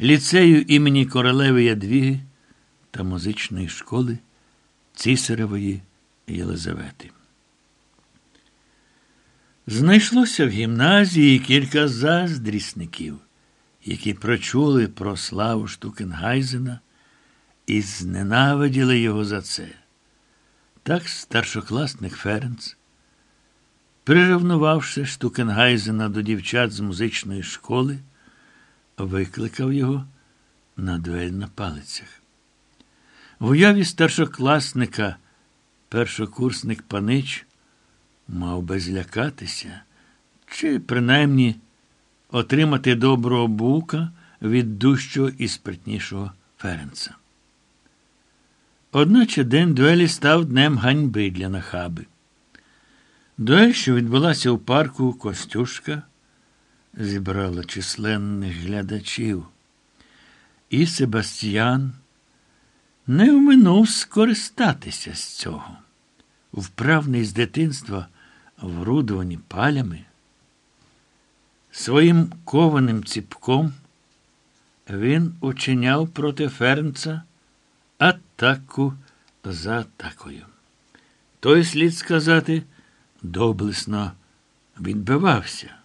ліцею імені Королеви Ядвіги та музичної школи Цісаревої Єлизавети. Знайшлося в гімназії кілька заздрісників, які прочули про славу Штукенгайзена і зненавиділи його за це. Так старшокласник Ференц, приревнувавши Штукенгайзена до дівчат з музичної школи, викликав його на дуель на палицях. В уяві старшокласника першокурсник панич мав би злякатися, чи принаймні отримати доброго бука від дужчого і спритнішого Ференца. Одначе день дуелі став днем ганьби для нахаби. Дуель, що відбулася у парку Костюшка, зібрала численних глядачів. І Себастьян не вминув скористатися з цього. Вправний з дитинства, врудувані палями, своїм кованим ціпком він учиняв проти Фернца атаку за атакою. Той, слід сказати, доблесно відбивався.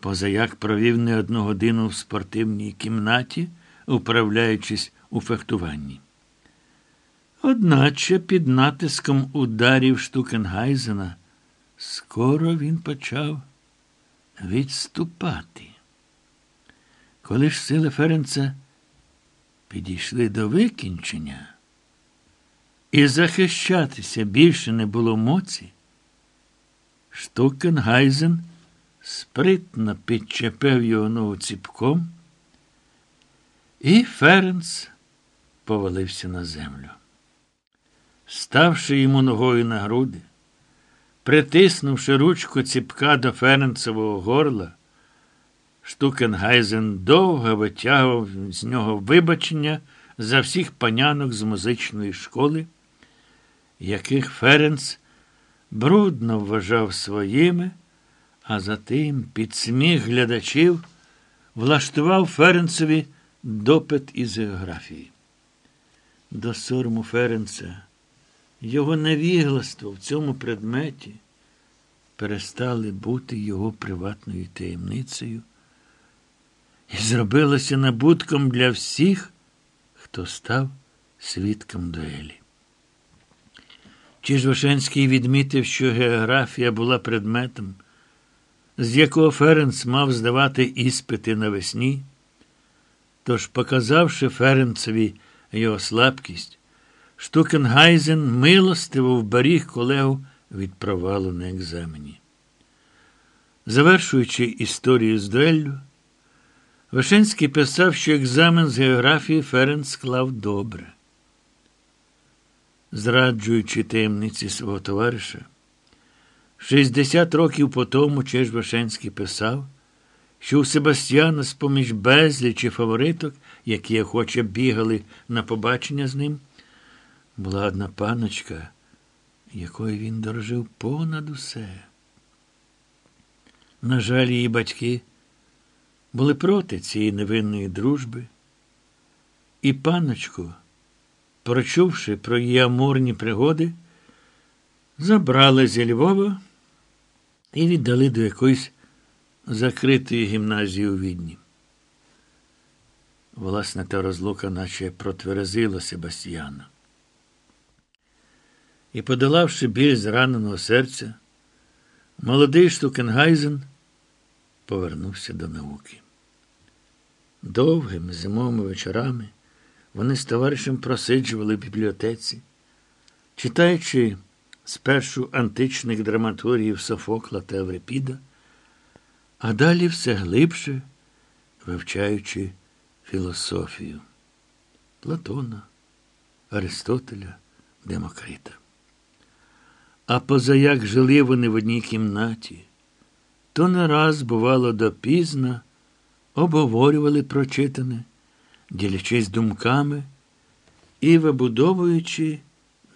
Позаяк провів не одну годину в спортивній кімнаті, управляючись у фехтуванні. Одначе під натиском ударів Штукенгайзена скоро він почав відступати. Коли ж сили Ференца підійшли до викінчення, і захищатися більше не було моці, Штукенгайзен спритно підчепив його ногу ціпком, і Ференц повалився на землю. Ставши йому ногою на груди, притиснувши ручку ціпка до Ференцевого горла, Штукенгайзен довго витягував з нього вибачення за всіх панянок з музичної школи, яких Ференц брудно вважав своїми, а затим під сміх глядачів влаштував Ференцеві допит із географії. До сорому Ференца його невігластво в цьому предметі перестали бути його приватною таємницею і зробилося набутком для всіх, хто став свідком дуелі. Чижвашенський відмітив, що географія була предметом, з якого Ференц мав здавати іспити навесні, тож, показавши Ференцеві його слабкість, Штукенгайзен милостиво вберіг колегу від провалу на екзамені. Завершуючи історію з дуеллю, Вишенський писав, що екзамен з географії Ференц склав добре. Зраджуючи таємниці свого товариша, 60 років по тому Чеж Вишенський писав, що у Себастьяна з поміж безлічі фавориток, які охоче бігали на побачення з ним, була одна паночка, якою він дорожив понад усе. На жаль, її батьки були проти цієї невинної дружби, і паночку, прочувши про її амурні пригоди, забрали зі Львова і віддали до якоїсь закритої гімназії у Відні. Власне, та розлука наче протверезила Себастьяна. І, подолавши біль зраненого серця, молодий Штукенгайзен повернувся до науки. Довгими зимовими вечорами вони з товаришем просиджували в бібліотеці, читаючи спершу античних драматургів Софокла та Еврипіда, а далі все глибше вивчаючи філософію Платона, Аристотеля, Демокрита. А позаяк жили вони в одній кімнаті, то не раз, бувало, допізно обговорювали прочитане, ділячись думками і вибудовуючи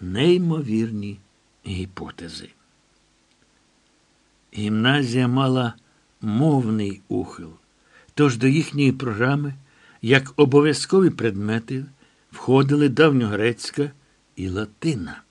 неймовірні гіпотези. Гімназія мала мовний ухил, тож до їхньої програми як обов'язкові предмети входили давньогрецька і латина.